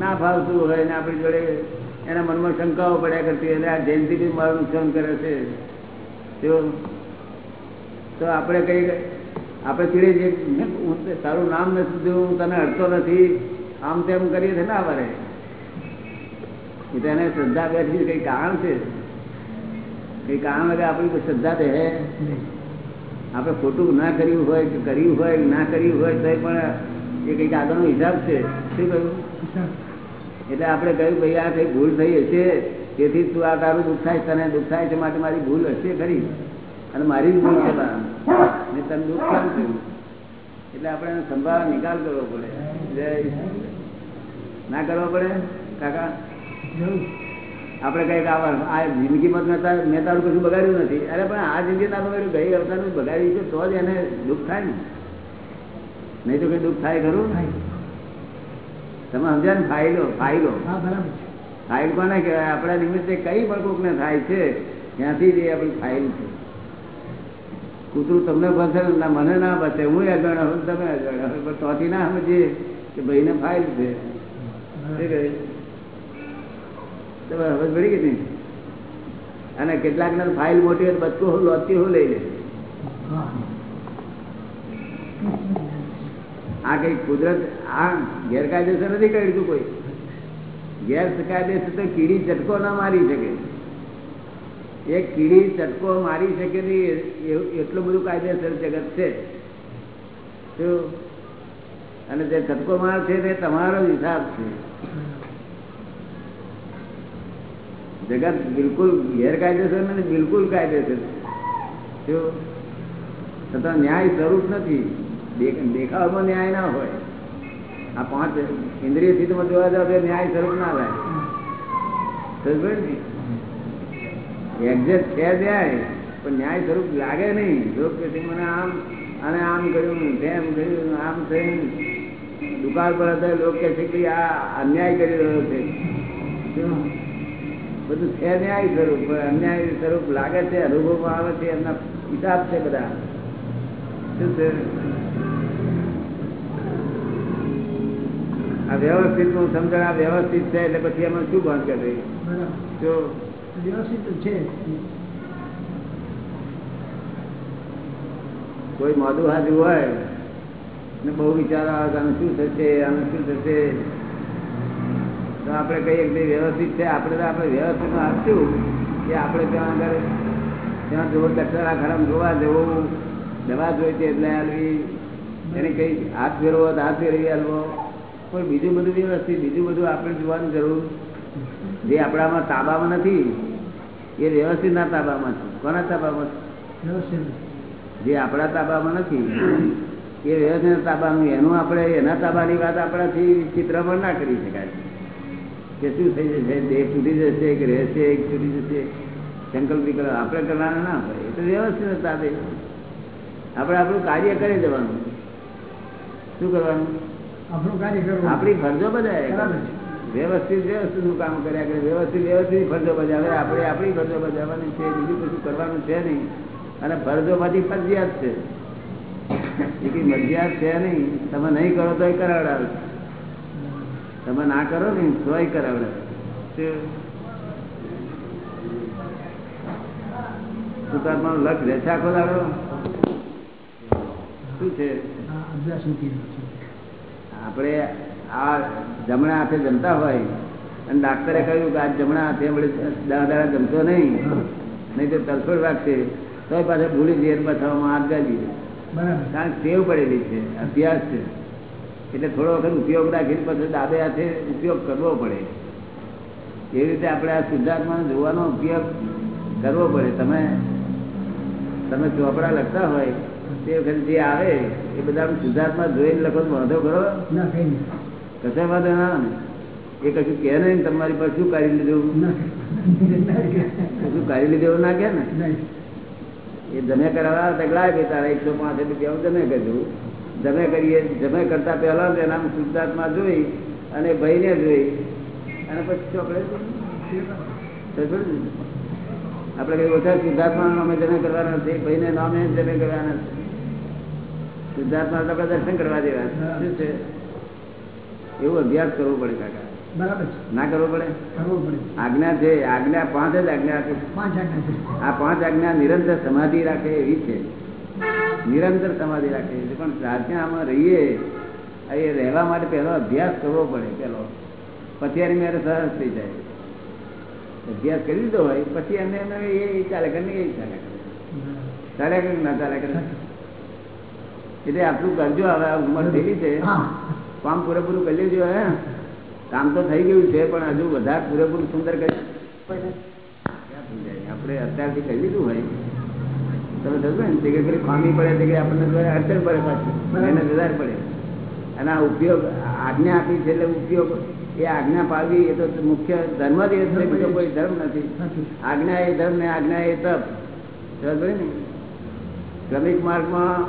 ના ફાવતું હોય ને આપણી જોડે એના મનમાં શંકાઓ પડ્યા કરતી એટલે આ જયંતિ બી મારું નુકસાન કરે છે. તો આપણે કઈ આપણે ચીડે જે તારું નામ નથી હું તને અડતો નથી. આમ તેમ કરીએ છે ના વરે. તેને શ્રદ્ધા બેઠી કઈ કારણ છે. કઈ કારણ વગર આપણી કોઈ શ્રદ્ધા હે આપણે ખોટું ના કર્યું હોય કે કર્યું હોય, ના કર્યું હોય તો પણ એ કંઈક આગળનો હિસાબ છે. શું કહ્યું? એટલે આપણે કહ્યું, ભાઈ, આ કઈ ભૂલ થઈ હશે? તેથી તું આ તારું દુઃખ થાય, તને દુઃખ થાય છે માટે મારી ભૂલ હશે ખરી. અને મારી જ ભૂલ છે. ને તને દુઃખ કેમ થયું એટલે આપણે એનો સંભાળ નિકાલ કરવો પડે. જય ના કરવો પડે, કાકા? આપણે કંઈક આવા આ જિંદગીમાં મેં તાર- કશું બગાડ્યું નથી. અરે, પણ આ જિંદગી ના બગાડ્યું. ગઈ અવતારનું બગાડ્યું છે, તો જ એને દુઃખ થાય ને. નહીં તો કઈ દુઃખ થાય ખરું? તમે સમજ્યા ને? ફાઇલો ફાઇલો. ફાઇલ કોને કહેવાય? આપણા નિમિત્તે કઈ પણ કોકને થાય છે ત્યાંથી જ આપણી ફાઇલ છે. કૂતરું તમને બસે ના મને ના બસે હું અજાણ હું તમે અજાણ પણ તોથી ના સમજીએ કે ભાઈને ફાઇલ છે. તમે હવે પડી ગઈ અને કેટલાક ને ફાઇલ મોટી હોય બચકું લોચી હું લઈ લે. આ કઈ કુદરત, આ ગેરકાયદેસર નથી કર્યું કોઈ? ગેરકાયદેસર તો કીડી ચટકો ના મારી શકે. એક કીડી ચટકો મારી શકે નહીં એટલું બધું કાયદેસર જગત છે. અને જે ચટકો માર છે તે તમારો હિસાબ છે. જગત બિલકુલ ગેરકાયદેસર નથી બિલકુલ કાયદેસર છે? છતાં ન્યાય સ્વરૂપ નથી. દેખાવમાં ન્યાય ના હોય. આ પાંચ ઇન્દ્રિય સ્થિતિમાં જોવા જાવ ન્યાય સ્વરૂપ ના થાય. એક્ઝેક્ટ છે ન્યાય, પણ ન્યાય સ્વરૂપ લાગે નહીં. લોક કે મને આમ અને આમ કર્યું, તેમ કર્યું, આમ થયું. દુકાળ પર હતા, લોક કે છે કે આ અન્યાય કરી રહ્યો છે? બધું છે ન્યાય સ્વરૂપ અન્યાય સ્વરૂપ લાગે છે, અનુભવમાં આવે છે, એમના હિસાબ છે બધા. શું છે? આ વ્યવસ્થિતનું સમજણ આ વ્યવસ્થિત છે એટલે પછી એમાં શું બંધ કરે? જો વ્યવસ્થિત છે. કોઈ મોડું હાજર હોય ને બહુ વિચાર આવે આનું શું થશે આનું શું થશે? તો આપણે કહીએ કે વ્યવસ્થિત છે. આપણે તો આપણે વ્યવસ્થિત આપશું કે આપણે ત્યાં આગળ ત્યાં જોવો દક્ષરાખરામ જોવા જવું દવા જોઈતી એટલે હાલવી. એને કઈ હાથ ફેરવો તો હાથ ફેરવી આલવો પણ બીજું બધું વ્યવસ્થિત બીજું બધું આપણે જોવાની જરૂર. જે આપણામાં તાબામાં નથી એ વ્યવસ્થિત ના તાબામાં છે. કોના તાબામાં છે? જે આપણા તાબામાં નથી એ વ્યવસ્થિત તાબાનું એનું આપણે એના તાબાની વાત આપણાથી ચિત્રમાં ના કરી શકાય. કે શું થઈ જશે? દેહ તૂટી જશે કે રહેશે એક તૂટી જશે? સંકલ્પ વિકલ્પ આપણે કરવાના ના હોય. એ તો વ્યવસ્થિત તાબે આપણે આપણું કાર્ય કરી જવાનું શું કરવાનું? આપણું ફરજો બજાવે. વ્યવસ્થિત વ્યવસ્થિતનું કામ કર્યા કરે વ્યવસ્થિત વ્યવસ્થિત ફરજો બજાવે. આપણે આપણી ફરજો બજાવવાની છે બીજું બધું કરવાનું છે નહીં. અને ફરજો માંથી ફરજિયાત છે. બીજી મરજિયાત છે નહીં તમે નહીં કરો તોય કરાવડાવે. તમે ના કરો ને તોય કરાવડાવે? શુદ્ધાત્માનું લક્ષ રેસા ખોલાડો. શું છે? આપણે આ જમણા હાથે જમતા હોય અને ડાક્ટરે કહ્યું કે આ જમણા હાથે આપણે દાડા દાડા જમતો નહીં. નહીં તો તરફોડ વાગશે તો પાછા ભૂલી જઈએ અને પાછા આમાં હાથ બરાબર. કારણ કે ટેવ પડેલી છે અભ્યાસ છે. એટલે થોડો વખત ઉપયોગ રાખીને પછી ડાબે હાથે ઉપયોગ કરવો પડે. એવી રીતે આપણે આ શુદ્ધાત્મા જોવાનો ઉપયોગ કરવો પડે. તમે તમે ચોપડા લખતા હોય તે વખતે જે આવે એ બધા ગુજરાતમાં જોઈને લખો વાંધો કરો ના કશા વાંધો ના એ કશું કહે નહીં તમારી પર શું કાઢી લીધું? કશું કાઢી લીધું એવું ના કે ને? એ જમે કરાવવા તગડાય ભાઈ તારા એકસો પાંચ રૂપિયા હું જમે કરજો જમે કરીએ જમે કરતા પહેલા એના ગુજરાતમાં જોઈ અને ભાઈને જોઈ. અને પછી ને? આપણે કઈ ઓછા સિદ્ધાર્થમાં નામે જમે કરવાના નથી ભાઈને નામે જમે કરવાના છે સિદ્ધાર્થમાં આપણે દર્શન કરવા દેવા છે. શું છે? એવું અભ્યાસ કરવો પડે કાકા. બરાબર ના કરવો પડે? આજ્ઞા છે આજ્ઞા પાંચ જ આજ્ઞા છે. પાંચ આજ્ઞા આ પાંચ આજ્ઞા નિરંતર સમાધિ રાખે એવી છે. નિરંતર સમાધિ રાખે છે. પણ પ્રાર્થનામાં રહીએ એ રહેવા માટે પહેલો અભ્યાસ કરવો પડે પેલો પછી એની મેરે સરસ થઈ જાય. અભ્યાસ કરી દીધો હોય પછી એને એને એ ચાલે કે નહીં એ ચાલે. ચાલ્યા કે ના ચાલે કરે એટલે આટલું કરજો હવે ઉંમર થયેલી છે. કામ પૂરેપૂરું કરી લેજો હે. કામ તો થઈ ગયું છે પણ હજુ વધારે પૂરેપૂરું સુંદર કરી. આપણે અત્યારથી કરી લીધું હોય. તમે થતું ને તે કે ખામી પડે તે આપણને અડચણ પડે પાછી. એને વધારે પડે. અને આ ઉપયોગ આજ્ઞા આપી છે એટલે ઉપયોગ એ આજ્ઞા પાડવી એ તો મુખ્ય ધર્મ જ એ છે બીજો કોઈ ધર્મ નથી. આજ્ઞા એ ધર્મ ને આજ્ઞા એ તપ. ને? ક્રમિક માર્ગમાં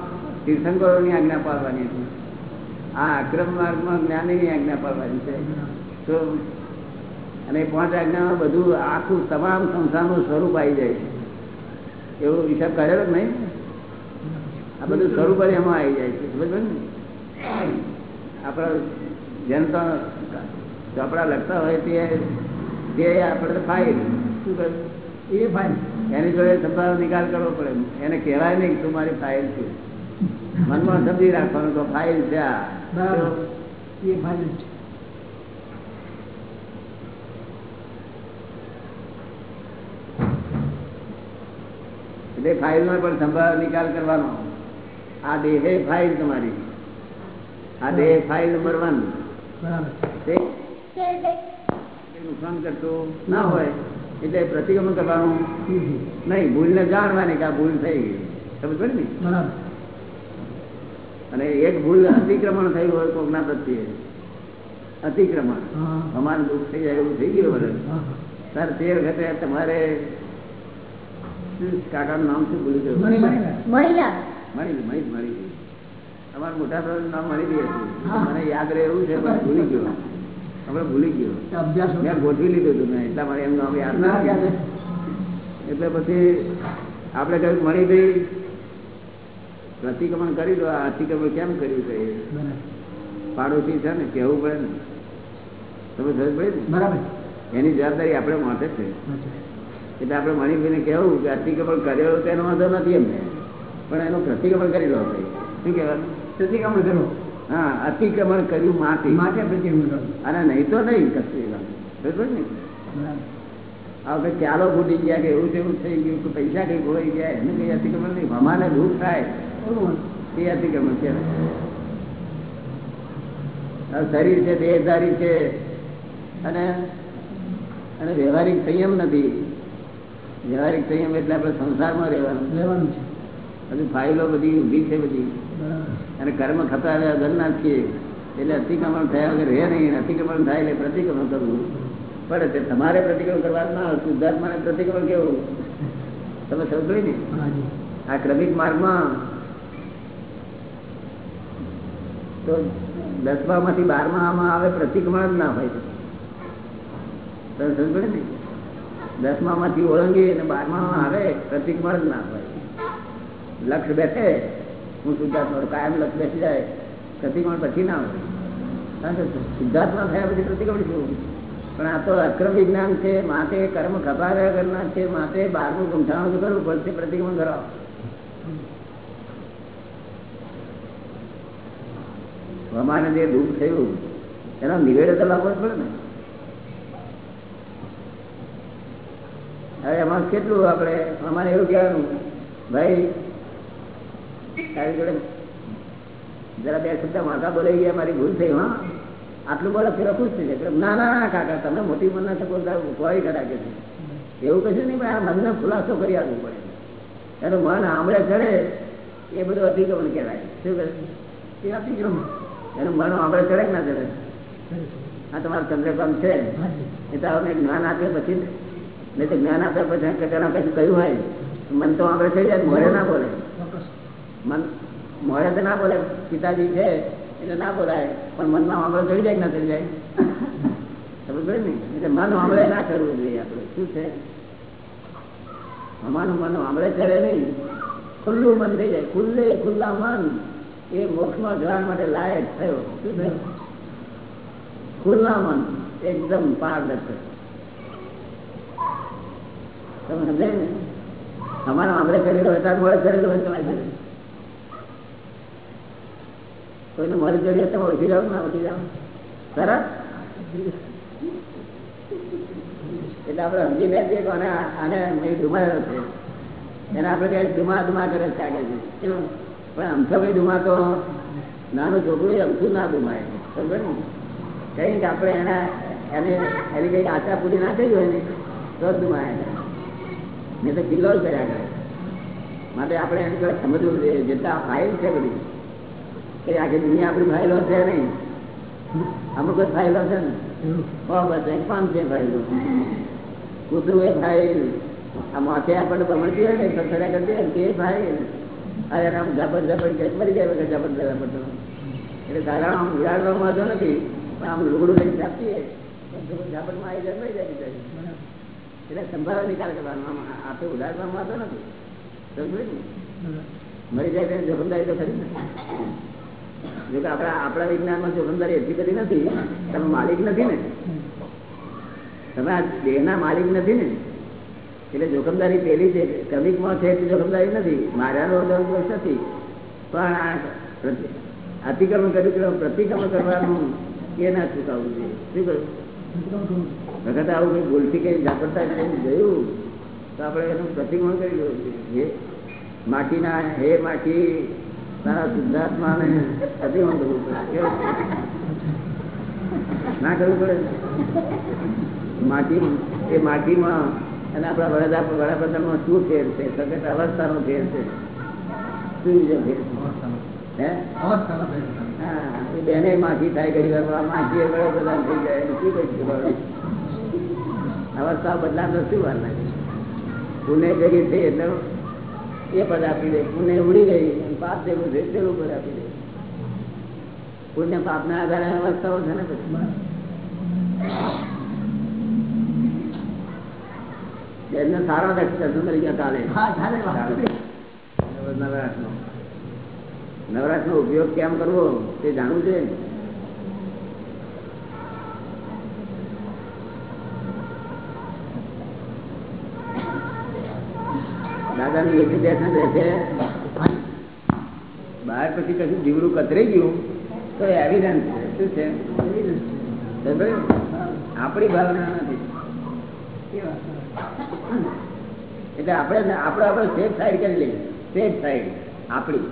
તીર્થંકરોની આજ્ઞા પાડવાની હતી. આ અક્રમ માર્ગમાં જ્ઞાનીની આજ્ઞા પાડવાની છે. તો અને પાંચ આજ્ઞામાં બધું આખું તમામ સંસારનું સ્વરૂપ આવી જાય છે. એવો હિસાબ કરેલો જ નહીં? આ બધું સ્વરૂપ જ એમાં આવી જાય છે. સમજ ને? આપણા જેમ તો ચોપડા લખતા હોય તે તે આપણે ફાઇલ શું કહ્યું એ ફાઇલ એની જોડે સંભાવ નિકાલ કરવો પડે. એને કહેવાય નહીં તું મારી ફાઇલ છે. મનમાં સમજી રાખવાનું તો ફાઇલ છે આ. એ ફાઇલ છે. એટલે પણ સંભાવ નિકાલ કરવાનો. આ દેહે ફાઇલ તમારી. આ દેહ ફાઇલ નંબર વન બરાબર. નુકસાન કરતું ના હોય એટલે પ્રતિક્રમણ કરવાનું નથી નહીં ભૂલને જાણવાની કે આ ભૂલ થઈ ગઈ. સમજ પડી ને? અને એક ભૂલ અતિક્રમણ થયું હોય કોકના પ્રત્યે. અતિક્રમણ. અમારું દુઃખ થઈ જાય એવું થઈ ગયું હા. સર તે વખતે તમારે શું કાકાનું નામ શું ભૂલી ગયું? મળી ગયું મળી મળી ગયું તમારા મોટા ભાઈનું નામ મળી ગયું. મને યાદ રહે એવું છે પણ ભૂલી ગયો. આપણે ભૂલી ગયો. મેં ગોઠવી લીધું હતું મેં એટલા માટે એમ નામ યાદ ના યાદ એટલે પછી આપણે કહ્યું ગઈ. પ્રતિક્રમણ કરી દો આ અતિક્રમણ કેમ કર્યું કહીએ પાડોશી છે ને કહેવું પડે ને? તમે સમજ પડે ને? બરાબર. એની જવાબદારી આપણે માટે છે. એટલે આપણે મણિભાઈને કહેવું કે અતિક્રમણ કર્યો તેનો વાંધો નથી એમને. પણ એનું પ્રતિક્રમણ કરી દો ભાઈ શું કહેવાનું? પ્રતિક્રમણ કરો હા અતિક્રમણ કર્યું માટે. માટે પ્રતિક્રમણ કરો અને નહીં તો નહીં કશું બરોબર ને? હવે ચાલો ફૂટી ગયા કે એવું તેવું થઈ ગયું કે પૈસા કઈ ખોવાઈ ગયા એનું કઈ અતિક્રમણ નહીં. અમારે દુઃખ થાય. એ અતિક્રમણ છે. શરીર છે દેહધારી છે. અને અને વ્યવહારિક સંયમ નથી. વ્યવહારિક સંયમ એટલે આપણે સંસારમાં રહેવાનું. રહેવાનું છે. હજુ ફાઇલો બધી ઊભી છે બધી. અને કર્મ ખપાવ્યા અગરના છીએ. એટલે અતિક્રમણ થયા વગર રહે નહીં. અતિક્રમણ થાય એટલે પ્રતિક્રમણ કરવું પડે. છે તમારે પ્રતિક્રમણ કરવાનું ના શુદ્ધાત્માને પ્રતિક્રમણ કેવું? તમે સમજો ને? આ ક્રમિક માર્ગમાં તો દસમા માંથી બારમા આમાં આવે પ્રતિક્રમણ જ ના હોય. તમે સમજો ને? દસમા માંથી ઓળંગી અને બારમા આવે પ્રતિક્રમણ જ ના હોય. લક્ષ બેઠે. હું શુદ્ધાત્મા કાયમ લક્ષ બેસી જાય. પ્રતિકોણ પછી ના હોય. કારણ કે થયા પછી પ્રતિકોણ શું? પણ આ તો અક્રમ વિજ્ઞાન છે માટે કર્મ ખપાવ્યા કરનાર છે માટે બારમું ગુંઠાણું કરવું પડશે, પ્રતિક્રમણ કરાવો. અમારે જે દુઃખ થયું, એનો નિવેડો તો લાવવો જ પડે ને. હવે એમાં કેટલું આપણે, અમારે એવું કહેવાનું, ભાઈ તારી જોડે જરા બે શબ્દ માથા બોલાઈ ગયા, મારી ભૂલ થઈ, હા? આટલું બોલો, ફેરો ખુશ થઈ જાય. ના ના કાકા તમે મોટી મન ના બોલતા કોઈ કડાકે છે. એવું કશું નહીં, પણ આ મનનો ખુલાસો કરી આપવું પડે. એનું મન આંબળે ચડે, એ બધું અતિક્રમણ કહેવાય. શું કહે એ અતિક્રમણ. એનું મન આંબળે ચડે કે ના ચડે? આ તમારું ચંદ્રકાંત છે. એ તો અમે જ્ઞાન આપ્યા પછી નહીં તો જ્ઞાન આપ્યા પછી કચરા પછી કહ્યું હોય. મન તો આપણે ચડી જાય મોડે ના બોલે. મન મોડે તો ના બોલે, પિતાજી છે, એટલે ના બોલાય. પણ મનમાં આંબળે ચડી જાય ના ચડી જાય? પડે ને? એટલે મન આંબળે ના કરવું જોઈએ આપણે. શું છે? અમારું મન આંબળે ચડે નહીં. ખુલ્લું મન થઈ જાય. ખુલ્લે, ખુલ્લા મન. એ મોક્ષમાં જવા માટે લાયક થયો. શું થયું? ખુલ્લા મન. એકદમ પારદર્શક. તમે સમજાય ને? અમારા આંબળે કરેલો હોય તાર મોડે કરેલો હોય તમારે ચડે કોઈને મારી ચડીએ તમે ઓળખી જાઓ ના ઓળખી જાઓ સરસ? એટલે આપણે સમજી લે છીએ આને આને છે. એને આપણે ક્યાંય ધુમા ધુમા કરે છે પણ અમથો ભાઈ ધુમા તો નાનું છોકરું અમથું ના ધુમાય સમજે ને? કઈ કે આપણે એના, એને એની કઈ આશા પૂરી ના થઈ હોય ને, તો ધુમાય નહીં તો કિલ્લો જ કર્યા કરે. માટે આપણે એની સમજવું જોઈએ. જેટલા ફાઇલ છે બધી કે આખી દુનિયા આપણી ફાઇલો છે નહીં. અમુક જ ફાઇલો છે ને. બસ એક પાંચ છે ફાઇલો કૂતરું એ ફાઇલ આ માથે આપણને બમણતી હોય ને સસરા કરતી હોય તે ફાઇલ અરે આમ કે મરી જાય વગર એટલે તારા આમ ઉડાડવા વાંધો નથી પણ આમ લુગડું લઈને હોય ઝાપટમાં આવી જાય મરી જાય એટલે સંભાળો નિકાલ કરવાનો. આમ આપણે ઉડાડવામાં વાંધો નથી. સમજ મરી જાય તેની તો ખરી ને. જો કે આપણા આપણા વિજ્ઞાનમાં જોખમદારી એટલી બધી નથી, તમે માલિક નથી ને. તમે આ દેહના માલિક નથી ને. એટલે જોખમદારી પેલી છે ક્રમિકમાં છે એટલી જોખમદારી નથી. માર્યાનો દોષ નથી. પણ આ અતિક્રમણ કર્યું પ્રતિક્રમણ કરવાનું એ ના ચૂકવવું જોઈએ? શું કહ્યું? વખત આવું કઈ ભૂલથી કઈ જાગૃતતા ગયું તો આપણે એનું પ્રતિક્રમણ કરી દેવું જોઈએ. માટીના હે માટી તારા કરવું પડે. ના કરવું પડે? માટી એ માટીમાં અને આપણા વડા વડાપ્રધાનમાં શું ફેર છે? સગત અવસ્થાનો ફેર છે. શું ફેર છે? હે? હા એ બેને માખી થાય ઘડી વાર માખી વડાપ્રધાન થઈ જાય શું કહી? અવસ્થા બદલાતો શું વાર લાગે? પુણે ભેગી થઈ એટલે એ પદ આપી દે. પુણે ઉડી ગઈ. પાપ જેવું છે તેવું પદ આપી દે. પુણ્ય પાપ ના આધારે અવસ્થાઓ છે ને પછી બેનને સારો દર્શન કરી ગયા કાલે નવરાશનો નવરાશનો ઉપયોગ કેમ કરવો તે જાણવું છે? દાદાનું એક રહેશે બહાર પછી કશું જીવડું કતરી ગયું તો એવિડન્સ છે. શું છે? આપણી ભાવના નથી. એટલે આપણે આપણે આપણે સેફ સાઈડ કરી લઈએ? સેફ સાઈડ આપણી.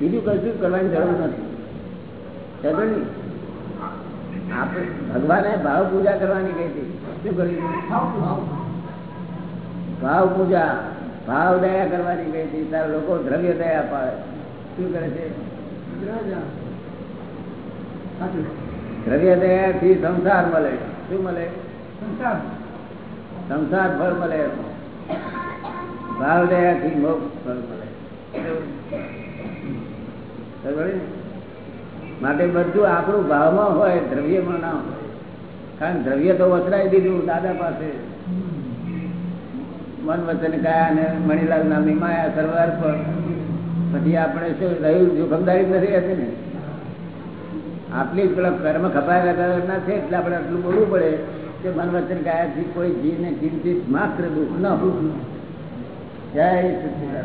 બીજું કશું કરવાની જરૂર નથી. સમજો ને આપણે ભગવાને ભાવ પૂજા કરવાની કહી હતી. શું કર્યું? ભાવ પૂજા ભાવ દયા કરવાની કહી હતી. તારા લોકો દ્રવ્ય દયા પાડે. શું કરે છે? સાચું. દ્રવ્ય દયા થી સંસાર મળે. શું મળે? સંસાર. સંસાર ફળ મળે. ભાવ દયા થી મોક્ષ ફળ મળે માટે બધું આપણું ભાવમાં હોય દ્રવ્યમાં ના હોય. કારણ દ્રવ્ય તો વસરાઈ દીધું દાદા પાસે. મન વચન કયા અને મણિલાલ નામની માયા સરવાર પર પછી આપણે શું રહ્યું જોખમદારી નથી રહેતી ને? આટલી પેલા કર્મ ખપાયા ના છે એટલે આપણે આટલું બોલવું પડે કે મન વચન ગાયાથી કોઈ જીવને ચિંતિત માત્ર દુઃખ ન હોય જય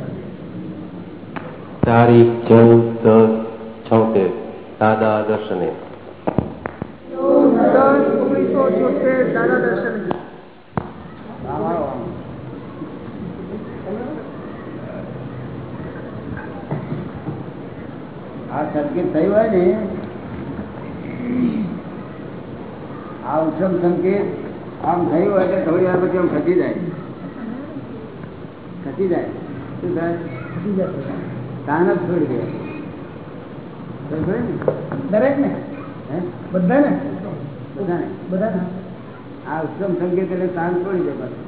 તારીખ ચૌદ દસ છોતેર. દાદા દર્શને. દાદા દર્શન આવો, આવો. આ સંકેત થયું હોય ને આ ઉત્સવ સંકેત આમ થયું હોય એટલે થોડી વાર પછી આમ ખસી જાય. ખસી જાય. શું થાય? તાન જ છોડી દે? દરેક ને? હે? બધા ને બધાને. બધા ને આ ઉત્તમ સંકેત એટલે તાન પડી જાય પાછું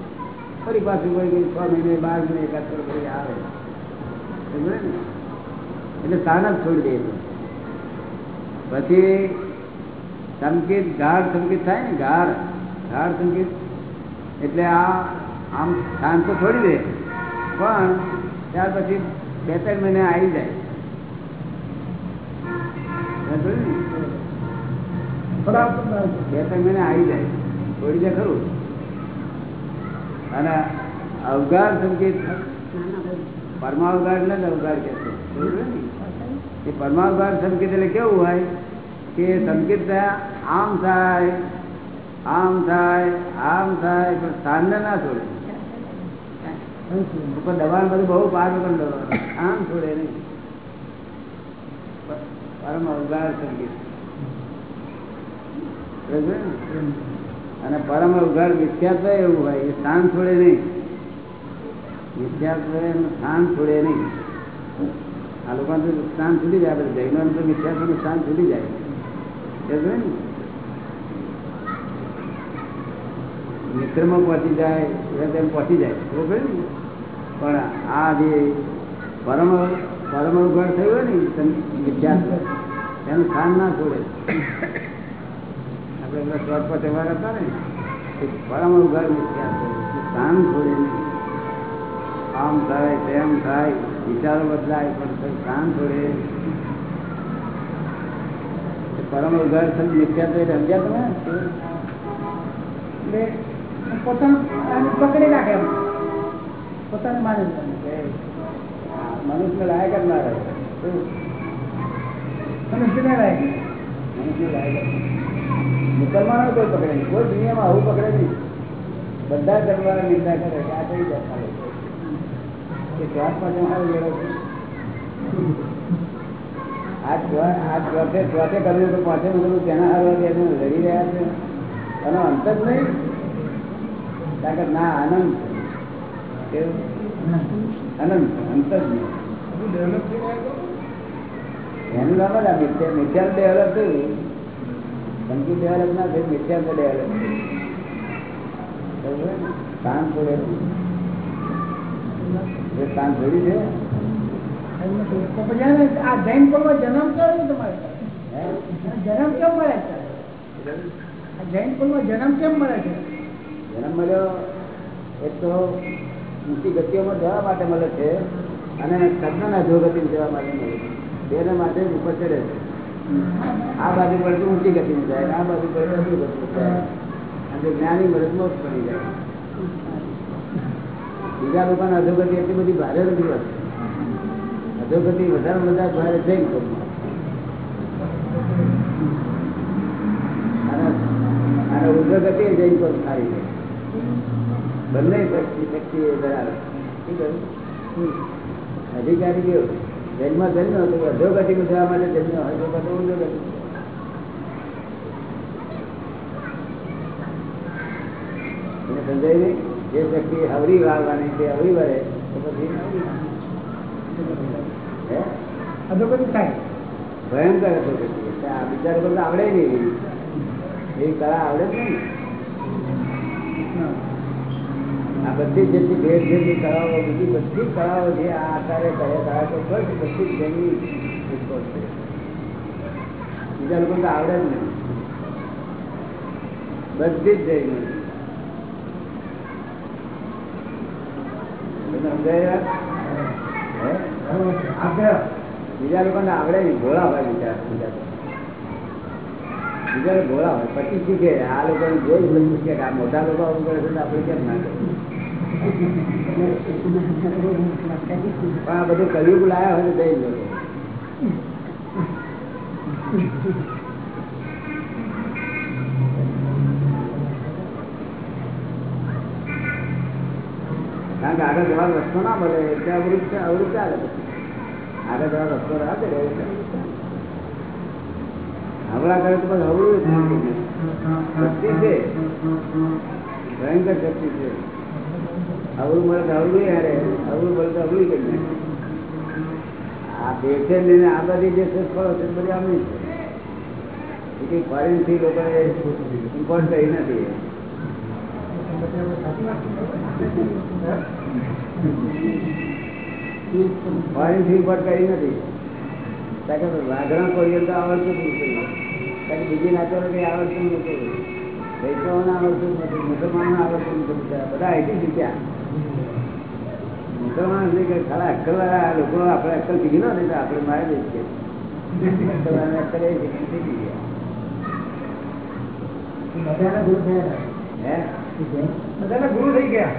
ફરી પાછું કોઈ છ મહિને બાર મહિને એકાદ આવે. સમજ્યો ને? એટલે જ છોડી દે પછી સંકેત ગાઢ સંકેત થાય ને ગાઢ ગાઢ સંકેત. એટલે આ આમ શાંત તો છોડી દે. પણ ત્યાર પછી બે ત્રણ મહિને આવી જાય. બે ત્રણ મહિને આવી જાય. છોડી દે ખરું. અને અવગાર સંકેત. પરમાવગાર ને જ અવગાર કે છે બરોબર ને? એ પરમાવગાર સંકેત એટલે કેવું હોય કે સંકેત આમ થાય આમ થાય આમ થાય, પણ સ્થાનને ના છોડે. દબાણ બધું બહુ પાર વગર આમ છોડે નહીં. પરમ અવગાર સંકેત? અને પરમ અવગાડ વિખ્યાત થાય એવું હોય, એ સ્થાન છોડે નહીં. એનું સ્થાન છોડે નહીં. આ લોકો સ્થાન છૂટી જાય જૈનો તો મિથ્યાત્વનું સ્થાન છૂટી જાય? મિત્રમાં પહોંચી જાય તેમ પહોંચી જાય. બરોબર ને. પણ આ જે પરમ પરમ ઉઘડ થયું ને મિથ્યાત્વ એનું સ્થાન ના છોડે. આપણે એમના સ્વર પર તહેવાર હતા ને પરમ ઉઘડ મિથ્યા સ્થાન છોડે નહીં. આમ થાય, તેમ થાય. વિચારો બદલાય પણ નહીં. એ પરમ ઘર છે મિથ્યા તો સમજ્યા તમે? પોતાનું પકડી રાખે પોતાને માને મનુષ્ય લાયક જ ના રહે? અને સિને મનુષ્ય લાયક મુસલમાનો કોઈ પકડે નહીં. કોઈ દુનિયામાં આવું પકડે નહીં. બધા ધર્મવાળા નિર્ણય કરે કે આ કઈ જાતના લોકો છે? એ શ્વાસ માટે હારું વેરો છે આ શ્વા- આ ચોથે કર્યું તો પાંચે તેના હારવા લડી રહ્યા છે. એનો અંત જ નહીં. કારણ ના આનંદ? અનંત. અંત નહીં. એનું નામ જ આ મિથ્યા મિથ્યા ડેવલપ થયું. સંગીત ડેવલપ ના થયું મિથ્યા ડેવલપ સ્થાન છોડે જે સ્થાન છોડ્યું છે? આ જૈન કુળમાં જન્મ કેવો તમારે? જન્મ કેમ મળે છે? જૈન કુળમાં જન્મ કેમ મળે છે? જન્મ મળ્યો. એક તો ઊંચી ગતિઓમાં જવા માટે મળે છે અને સજ્ઞાન અધોગતિ જવા માટે મળે છે. તેને માટે ઉપર ચડે છે. આ બાજુ પડે તો ઊંચી ગતિમાં જાય આ બાજુ પડતું અધોગતિમાં જાય. અને જ્ઞાની મદદ નો જ પડી જાય. બીજા લોકોને અધોગતિ એટલી બધી ભારે નથી અધોગતિ વધારે વધારે ભારે છે અધિકારી ગયો જન્મ જન્મ તો અધોગતિ જવા માટે જન્મ અધોગતિ ઉદ્રગતિ સમજાય નહીં? જે શક્તિ હવરી વાળવાની તે હવરી વળે તો પછી થાય? ભયંકર હતો આ બિચારા બધું આવડે નહીં એ કળા આવડે જ નહીં આ બધી જેટલી ભેદ જેટલી કળાઓ બીજી બધી કળાઓ જે આ આકારે કરે કળા તો બસ બધી જેની બીજા લોકો તો આવડે જ નહીં. બધી જ જઈ નથી તમને સમજાય વાત? હે? બીજા લોકોને આવડે નહીં, ભોળા હોય બીજા બીજા ભોળા હોય, પછી શીખે. આ લોકોને જોઈ શકે કે આ મોટા લોકો આવું કરે છે આપણે કેમ ના પણ આ બધું કલયુગ લાયા હોય તો જઈ લોકો કારણ કે આગળ જવાનો રસ્તો ના મળે એટલે અવૃત છે અવૃત ચાલે આગળ જવાનો રસ્તો ના છે હવડા કરે તો પછી હવળું શક્તિ છે. ભયંકર શક્તિ છે. અવળું મળે તો અવળું યારે અવળું મળે તો અવળું કરી નાખે. આ બેસે લઈને આ બધી જે ફળો છે બધી આમની છે ફોરેનથી લોકોએ ઇમ્પોર્ટ કરી નથી. કરી નથી. કે તો આવડતું નથી. કારણ બીજી નાચો આવડતું નથી. વૈષ્ણવને આવડતું નથી. મુસલમાનને આવડતું નથી. બધા આઈટી શીખ્યા. મુસલમાન છે કે ખરા અક્કલ વાળા લોકો આપણે અક્કલ શીખી લો ને તો આપણે મારી દઈએ છીએ અક્કલ એ શીખી ગયા. હે? ગુરુ થઈ ગયા.